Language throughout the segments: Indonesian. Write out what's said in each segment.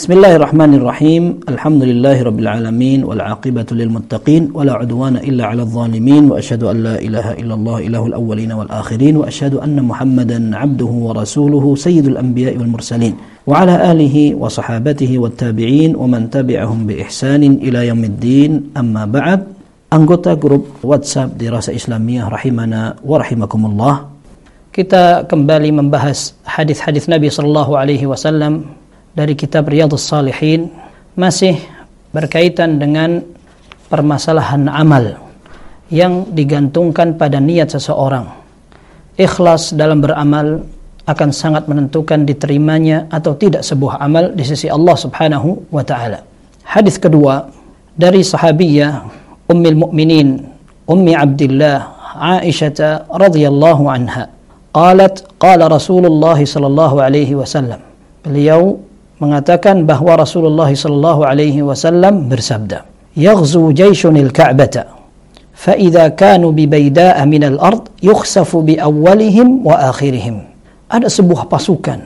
بسم الله الرحمن الرحيم الحمد لله رب العالمين والعاقبة للمتقين ولا عدوان إلا على الظالمين وأشهد أن لا إله إلا الله إله الأولين والآخرين وأشهد أن محمدا عبده ورسوله سيد الأنبياء والمرسلين وعلى آله وصحابته والتابعين ومن تبعهم بإحسان إلى يوم الدين أما بعد anggota grup WhatsApp Dirasa Islamiyah rahimana wa rahimakumullah. Kita kembali membahas hadis-hadis Nabi sallallahu alaihi wasallam. Dari kitab Riyadhus Salihin masih berkaitan dengan permasalahan amal yang digantungkan pada niat seseorang. Ikhlas dalam beramal akan sangat menentukan diterimanya atau tidak sebuah amal di sisi Allah Subhanahu wa taala. Hadis kedua dari sahabiyah Ummul Mukminin Ummi Abdullah Aisyah radhiyallahu anha. Qalat qala Rasulullah sallallahu alaihi wasallam. Beliau mengatakan bahwa Rasulullah sallallahu alaihi wasallam bersabda, "Yaghzu jayshunil Ka'bata, fa idza kanu bi bayda'a min al-ard yukhsafu bi awwalihim wa akhirihim." Ada sebuah pasukan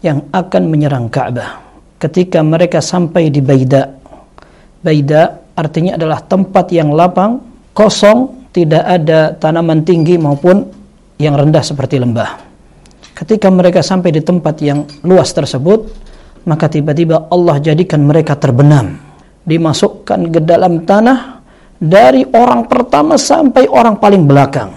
yang akan menyerang Ka'bah ketika mereka sampai di Baida. Baida artinya adalah tempat yang lapang, kosong, tidak ada tanaman tinggi maupun yang rendah seperti lembah. Ketika mereka sampai di tempat yang luas tersebut, maka tiba-tiba Allah jadikan mereka terbenam. Dimasukkan ke dalam tanah dari orang pertama sampai orang paling belakang.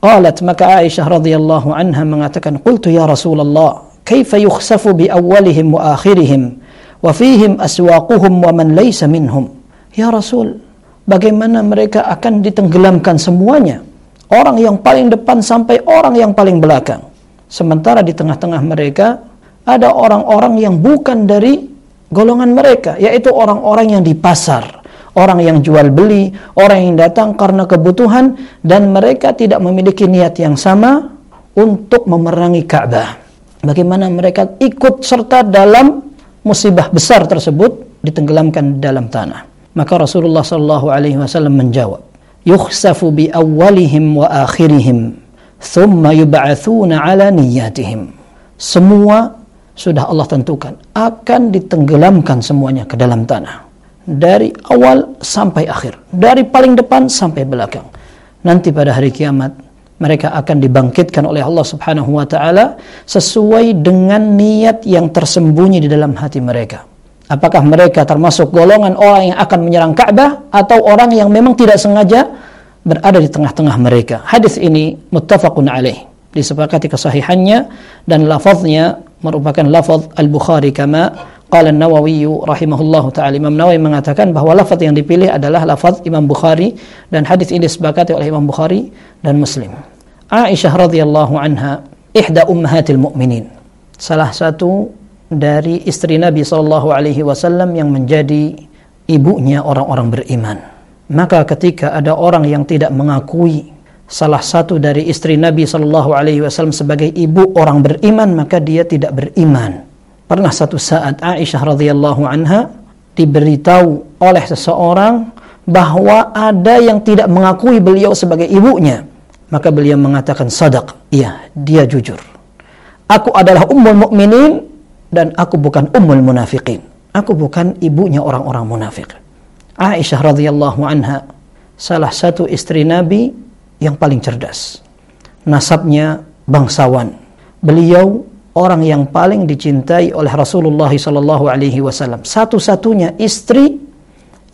Qalat maka Aisyah radhiyallahu anha mengatakan qultu ya Rasulullah kaifa yukhsafu bi awwalihim wa akhirihim? Wa fihim aswaquhum wa man laysa minhum? Ya Rasul bagaimana mereka akan ditenggelamkan semuanya? Orang yang paling depan sampai orang yang paling belakang. Sementara di tengah-tengah mereka ada orang-orang yang bukan dari golongan mereka, yaitu orang-orang yang di pasar, orang yang jual beli, orang yang datang karena kebutuhan dan mereka tidak memiliki niat yang sama untuk memerangi Ka'bah. Bagaimana mereka ikut serta dalam musibah besar tersebut ditenggelamkan dalam tanah. Maka Rasulullah sallallahu alaihi wasallam menjawab, "Yukhsafu bi awwalihim wa akhirihim, thumma yub'atsuna ala niyyatihim." Semua sudah Allah tentukan akan ditenggelamkan semuanya ke dalam tanah. Dari awal sampai akhir. Dari paling depan sampai belakang. Nanti pada hari kiamat mereka akan dibangkitkan oleh Allah Subhanahu wa taala sesuai dengan niat yang tersembunyi di dalam hati mereka. Apakah mereka termasuk golongan orang yang akan menyerang Ka'bah atau orang yang memang tidak sengaja berada di tengah-tengah mereka? Hadis ini muttafaqun alaih. Disepakati kesahihannya dan lafaznya merupakan lafaz Al-Bukhari kama qala An-Nawawi rahimahullahu taala Imam Nawawi mengatakan bahwa lafaz yang dipilih adalah lafaz Imam Bukhari dan hadis ini disepakati oleh Imam Bukhari dan Muslim. Aisyah radhiyallahu anha ihda ummahatil mu'minin. Salah satu dari istri Nabi sallallahu alaihi wasallam yang menjadi ibunya orang-orang beriman. Maka ketika ada orang yang tidak mengakui salah satu dari istri Nabi Shallallahu Alaihi Wasallam sebagai ibu orang beriman maka dia tidak beriman. Pernah satu saat Aisyah radhiyallahu anha diberitahu oleh seseorang bahwa ada yang tidak mengakui beliau sebagai ibunya. Maka beliau mengatakan sadaq, iya dia jujur. Aku adalah ummul mukminin dan aku bukan ummul munafiqin. Aku bukan ibunya orang-orang munafik. Aisyah radhiyallahu anha salah satu istri Nabi yang paling cerdas. Nasabnya bangsawan. Beliau orang yang paling dicintai oleh Rasulullah sallallahu alaihi wasallam. Satu-satunya istri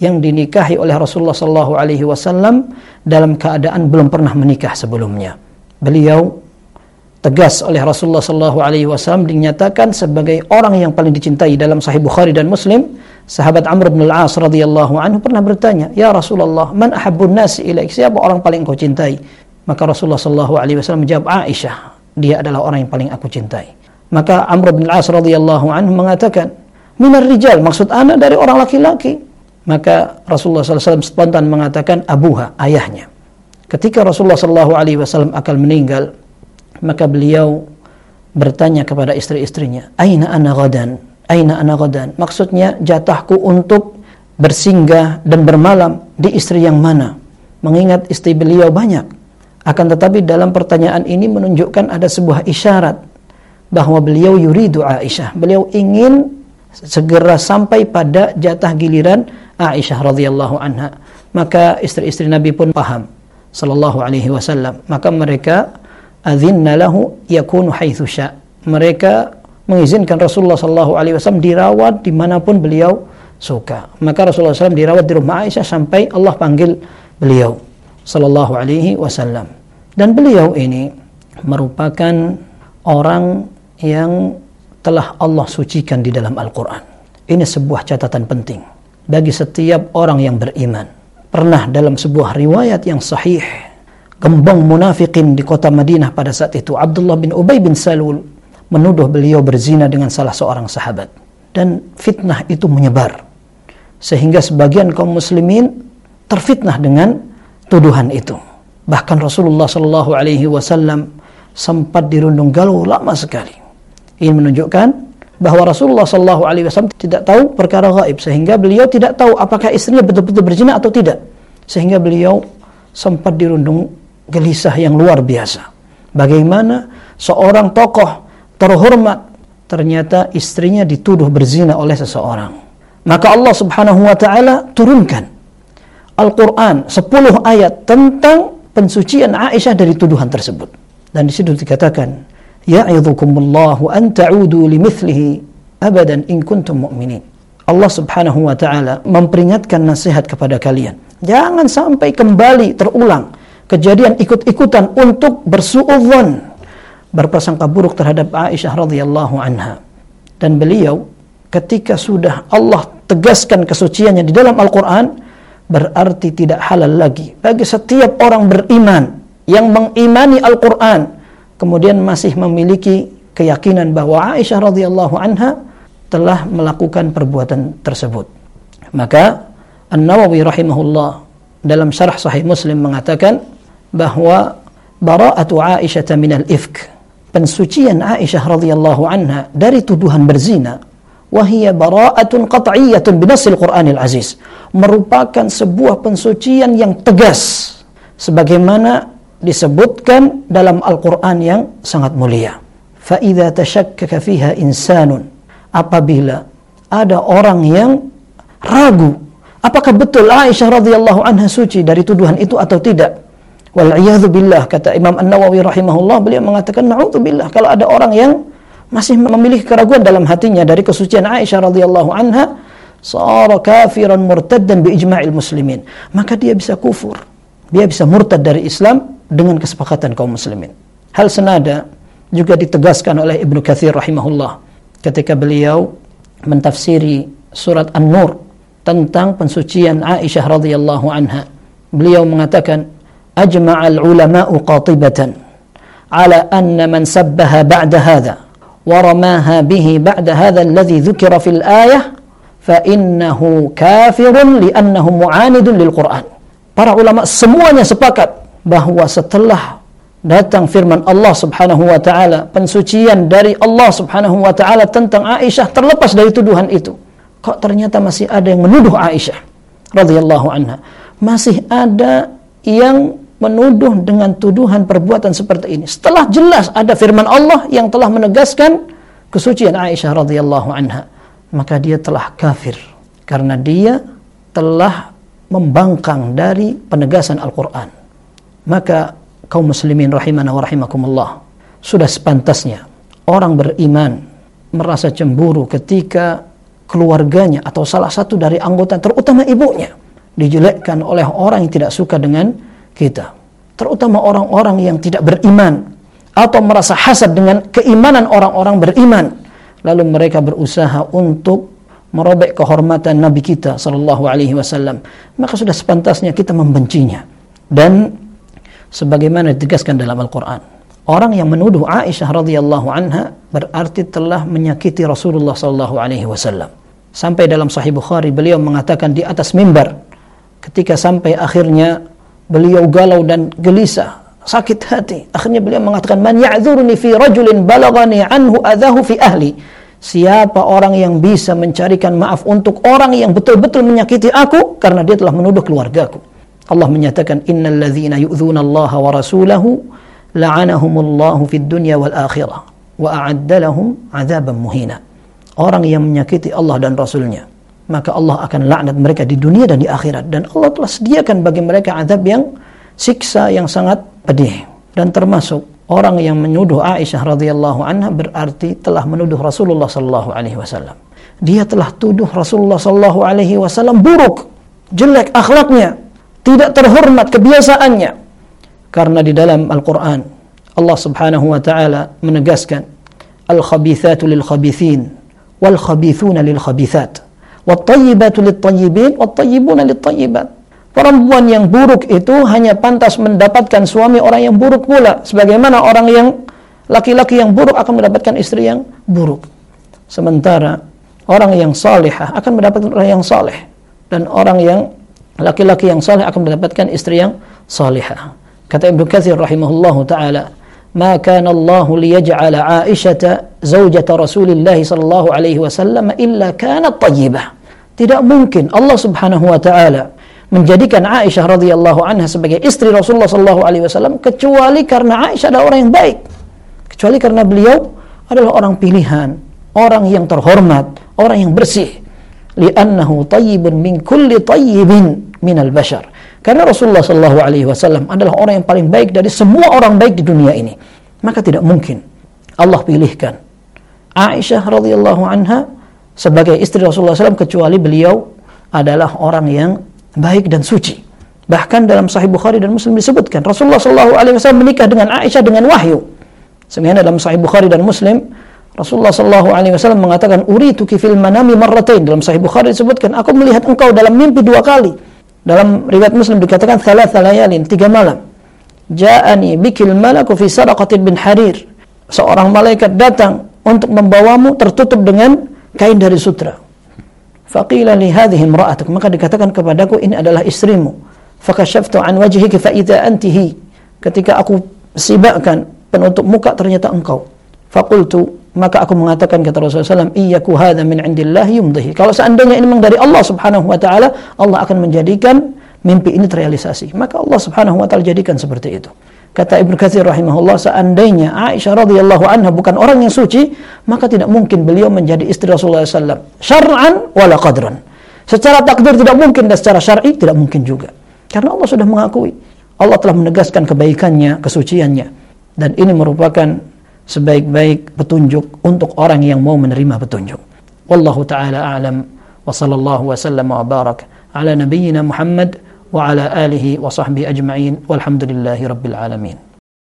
yang dinikahi oleh Rasulullah sallallahu alaihi wasallam dalam keadaan belum pernah menikah sebelumnya. Beliau tegas oleh Rasulullah sallallahu alaihi wasallam dinyatakan sebagai orang yang paling dicintai dalam Sahih Bukhari dan Muslim. Sahabat Amr bin Al-As radhiyallahu anhu pernah bertanya, "Ya Rasulullah, man ahabbun nasi ilaik?" Siapa orang paling kau cintai? Maka Rasulullah sallallahu alaihi wasallam menjawab, "Aisyah." Dia adalah orang yang paling aku cintai. Maka Amr bin Al-As radhiyallahu anhu mengatakan, "Minar rijal." Maksud ana dari orang laki-laki. Maka Rasulullah SAW spontan mengatakan abuha, ayahnya. Ketika Rasulullah SAW akan meninggal, maka beliau bertanya kepada istri-istrinya, "Aina ana gadan?" Aina ana gadan? Maksudnya jatahku untuk bersinggah dan bermalam di istri yang mana? Mengingat istri beliau banyak. Akan tetapi dalam pertanyaan ini menunjukkan ada sebuah isyarat bahwa beliau yuridu Aisyah. Beliau ingin segera sampai pada jatah giliran Aisyah radhiyallahu anha. Maka istri-istri Nabi pun paham sallallahu alaihi wasallam. Maka mereka adzinna lahu yakunu haitsu. Mereka mengizinkan Rasulullah sallallahu alaihi wasallam dirawat di mana pun beliau suka. Maka Rasulullah SAW dirawat di rumah Aisyah sampai Allah panggil beliau sallallahu alaihi wasallam. Dan beliau ini merupakan orang yang telah Allah sucikan di dalam Al-Quran. Ini sebuah catatan penting bagi setiap orang yang beriman. Pernah dalam sebuah riwayat yang sahih, gembong munafikin di kota Madinah pada saat itu, Abdullah bin Ubay bin Salul menuduh beliau berzina dengan salah seorang sahabat. Dan fitnah itu menyebar. Sehingga sebagian kaum muslimin terfitnah dengan tuduhan itu. Bahkan Rasulullah Shallallahu Alaihi Wasallam sempat dirundung galau lama sekali ini menunjukkan bahwa Rasulullah Shallallahu Alaihi Wasallam tidak tahu perkara gaib sehingga beliau tidak tahu apakah istrinya betul-betul berzina atau tidak sehingga beliau sempat dirundung gelisah yang luar biasa. Bagaimana seorang tokoh terhormat ternyata istrinya dituduh berzina oleh seseorang. Maka Allah Subhanahu wa taala turunkan Al-Qur'an 10 ayat tentang pensucian Aisyah dari tuduhan tersebut. Dan di situ dikatakan ya'idhukumullahu an ta'udu limithlihi abadan in kuntum mu'minin. Allah Subhanahu wa taala memperingatkan nasihat kepada kalian. Jangan sampai kembali terulang kejadian ikut-ikutan untuk bersuudzon berprasangka buruk terhadap Aisyah radhiyallahu anha. Dan beliau ketika sudah Allah tegaskan kesuciannya di dalam Al-Qur'an berarti tidak halal lagi bagi setiap orang beriman yang mengimani Al-Qur'an kemudian masih memiliki keyakinan bahwa Aisyah radhiyallahu anha telah melakukan perbuatan tersebut. Maka An-Nawawi rahimahullah dalam syarah sahih Muslim mengatakan bahwa bara'atu Aisyah minal ifk pensucian Aisyah radhiyallahu anha dari tuduhan berzina wahiyya bara'atun qat'iyyatun binasil Qur'anil Aziz merupakan sebuah pensucian yang tegas sebagaimana disebutkan dalam Al-Qur'an yang sangat mulia. Fa idza tashakkaka fiha insanun apabila ada orang yang ragu apakah betul Aisyah radhiyallahu anha suci dari tuduhan itu atau tidak Wal billah kata Imam An-Nawawi rahimahullah beliau mengatakan naudzubillah kalau ada orang yang masih memiliki keraguan dalam hatinya dari kesucian Aisyah radhiyallahu anha sara kafiran murtaddan bi ijma'il muslimin maka dia bisa kufur dia bisa murtad dari Islam dengan kesepakatan kaum muslimin. Hal senada juga ditegaskan oleh Ibnu Katsir rahimahullah ketika beliau mentafsiri surat An-Nur tentang pensucian Aisyah radhiyallahu anha. Beliau mengatakan ala anna man sabbaha ba'da hadha wa ramaha bihi ba'da hadha alladhi dhukira fil ayah fa innahu kafirun li'annahu mu'anidun lil Qur'an. Para ulama semuanya sepakat bahwa setelah datang firman Allah Subhanahu wa taala, pensucian dari Allah Subhanahu wa taala tentang Aisyah terlepas dari tuduhan itu. Kok ternyata masih ada yang menuduh Aisyah radhiyallahu anha. Masih ada yang menuduh dengan tuduhan perbuatan seperti ini. Setelah jelas ada firman Allah yang telah menegaskan kesucian Aisyah radhiyallahu anha, maka dia telah kafir karena dia telah membangkang dari penegasan Al-Qur'an maka kaum muslimin rahimana wa rahimakumullah sudah sepantasnya orang beriman merasa cemburu ketika keluarganya atau salah satu dari anggota terutama ibunya dijelekkan oleh orang yang tidak suka dengan kita terutama orang-orang yang tidak beriman atau merasa hasad dengan keimanan orang-orang beriman lalu mereka berusaha untuk merobek kehormatan nabi kita wasallam maka sudah sepantasnya kita membencinya dan sebagaimana ditegaskan dalam Al-Quran. Orang yang menuduh Aisyah radhiyallahu anha berarti telah menyakiti Rasulullah sallallahu alaihi wasallam. Sampai dalam Sahih Bukhari beliau mengatakan di atas mimbar ketika sampai akhirnya beliau galau dan gelisah, sakit hati. Akhirnya beliau mengatakan man ya'dzuruni fi rajulin balagani anhu adahu fi ahli. Siapa orang yang bisa mencarikan maaf untuk orang yang betul-betul menyakiti aku karena dia telah menuduh keluargaku. Allah menyatakan innal ladzina yu'dzuna Allah wa rasulahu la'anahumullahu fid dunya wal akhirah wa a'adda lahum 'adzaban muhina. orang yang menyakiti Allah dan Rasulnya maka Allah akan laknat mereka di dunia dan di akhirat. Dan Allah telah sediakan bagi mereka azab yang siksa yang sangat pedih. Dan termasuk orang yang menuduh Aisyah radhiyallahu anha berarti telah menuduh Rasulullah sallallahu alaihi wasallam. Dia telah tuduh Rasulullah sallallahu alaihi wasallam buruk jelek akhlaknya tidak terhormat kebiasaannya. Karena di dalam Al-Qur'an Allah Subhanahu wa taala menegaskan al-khabithatu lil khabithin wal khabithuna lil khabithat wat-tayyibatu lit tayyibin wat tayyibuna lit tayyibat perempuan yang buruk itu hanya pantas mendapatkan suami orang yang buruk pula. Sebagaimana orang yang laki-laki yang buruk akan mendapatkan istri yang buruk. Sementara orang yang salihah akan mendapatkan orang yang saleh. Dan orang yang laki-laki yang saleh akan mendapatkan istri yang salihah. Kata Ibnu Katsir rahimahullahu taala ما كان الله ليجعل عائشة زوجة رسول الله صلى الله عليه وسلم إلا كانت طيبة tidak mungkin Allah Subhanahu wa taala menjadikan Aisyah radhiyallahu anha sebagai istri Rasulullah sallallahu alaihi wasallam kecuali karena Aisyah adalah orang yang baik kecuali karena beliau adalah orang pilihan orang yang terhormat orang yang bersih li'annahu tayyibun min kulli tayyibin minal bashar karena Rasulullah Shallallahu Alaihi Wasallam adalah orang yang paling baik dari semua orang baik di dunia ini. Maka tidak mungkin Allah pilihkan Aisyah radhiyallahu anha sebagai istri Rasulullah SAW kecuali beliau adalah orang yang baik dan suci. Bahkan dalam Sahih Bukhari dan Muslim disebutkan Rasulullah Shallallahu Alaihi Wasallam menikah dengan Aisyah dengan wahyu. Sebenarnya dalam Sahih Bukhari dan Muslim Rasulullah Shallallahu Alaihi Wasallam mengatakan uri fil manami marratain dalam Sahih Bukhari disebutkan aku melihat engkau dalam mimpi dua kali dalam riwayat Muslim dikatakan salah layalin, tiga malam. Ja'ani bikil malaku fi saraqatin bin harir. Seorang malaikat datang untuk membawamu tertutup dengan kain dari sutra. Faqila li hadhihi imra'atuk. Maka dikatakan kepadaku ini adalah istrimu. Fakashaftu an wajhiki fa idza antihi. Ketika aku sibakkan penutup muka ternyata engkau. Fakultu maka aku mengatakan kata Rasulullah SAW, Iyaku hadha min indillah yumdihi. Kalau seandainya ini memang dari Allah subhanahu wa ta'ala, Allah akan menjadikan mimpi ini terrealisasi. Maka Allah subhanahu wa ta'ala jadikan seperti itu. Kata Ibnu Katsir rahimahullah, seandainya Aisyah radhiyallahu anha bukan orang yang suci, maka tidak mungkin beliau menjadi istri Rasulullah SAW. Syar'an wala qadran. Secara takdir tidak mungkin dan secara syar'i tidak mungkin juga. Karena Allah sudah mengakui. Allah telah menegaskan kebaikannya, kesuciannya. Dan ini merupakan sebaik-baik petunjuk untuk orang yang mau menerima petunjuk. Wallahu taala a'lam wa sallallahu wa sallam wa barak ala nabiyyina Muhammad wa ala alihi wa sahbihi ajma'in walhamdulillahi rabbil alamin.